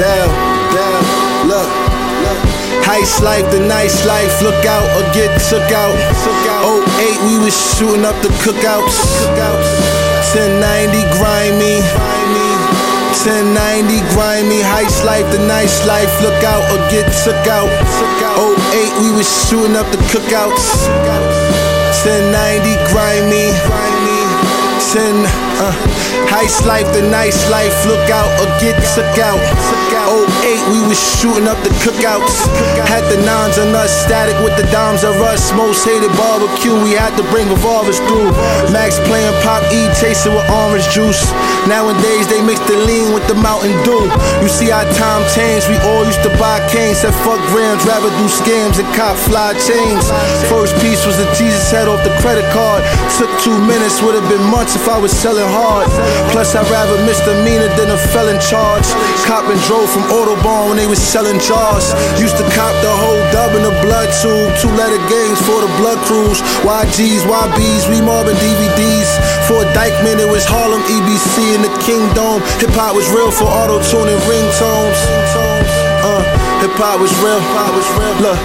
Down, down, look. Heist life, the nice life, look out or get took out. 08, we was shooting up the cookouts. Cookouts. 1090 grimy. 1090 grimy, heist life, the nice life, look out or get took out. 08, we was shooting up the cookouts. 1090 grimy. 10, uh, heist life, the nice life, look out or get took out. 08, we was shooting up the cookouts. Had the nines on us, static with the dimes of us. Most hated barbecue, we had to bring revolvers through. Max playing pop E, chasing with orange juice. Nowadays, they mix the lean with the Mountain Dew. You see our time changed, we all used to buy canes. Said fuck grams, rather do scams and cop fly chains. First piece was the Jesus head off the credit card. Took two minutes, would have been months if I was selling hard. Plus, I'd rather misdemeanor than a felon charge. Cop and drove from Audubon when they was selling jars. Used to cop the whole dub in the blood tube. Two letter games for the blood crews. YGs, YBs, we mobbing DVDs. For Dyckman, it was Harlem, EBC, and the Kingdom. Hip hop was real for auto tuning ringtones. Uh, hip hop was real. Look.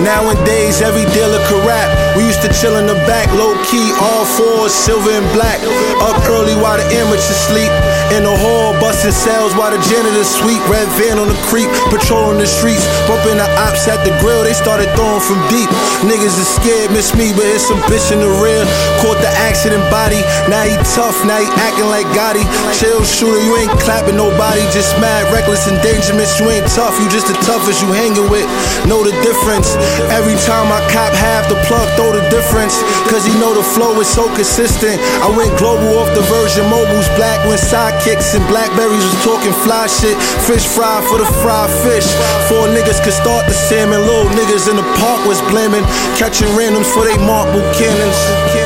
Nowadays, every dealer could rap. We used to chill in the back, low key, all fours, silver and black. Up early while the amateurs sleep. In the hall, busting cells while the janitor sweep. Red van on the creep, patrolling the streets. Bumping the ops at the grill, they started throwing from deep. Niggas is scared, miss me, but it's some bitch in the rear. Caught the accident body, now he tough, now he acting like Gotti. Chill shooter, you ain't clapping nobody, just mad, reckless and endangerments. You ain't tough, you just the toughest you hanging with. Know the difference. Every time I cop half the plug, throw the difference. Cause he know the flow is so consistent. I went global off the Verizon mobiles, black when sidekicks and blackberries was talking fly shit. Fish fry for the fried fish. Four niggas could start the salmon. Little niggas in the park was blaming. Catching randoms for they Mark Buchanans.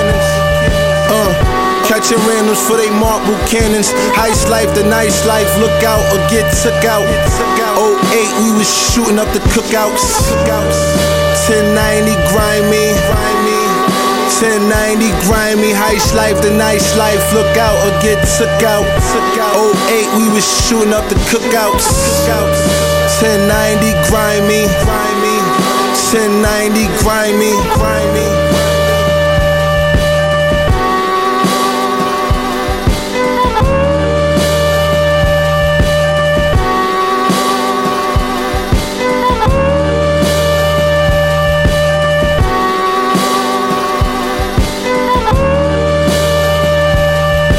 Uh. Catching randoms for they Mark cannons. Heist life, the nice life. Look out or get took out. 08, we was shooting up the cookouts. 1090 grimy. 1090 grimy. Heist life, the nice life. Look out or get took out. 08, we was shooting up the cookouts. 1090 grimy. 1090 grimy.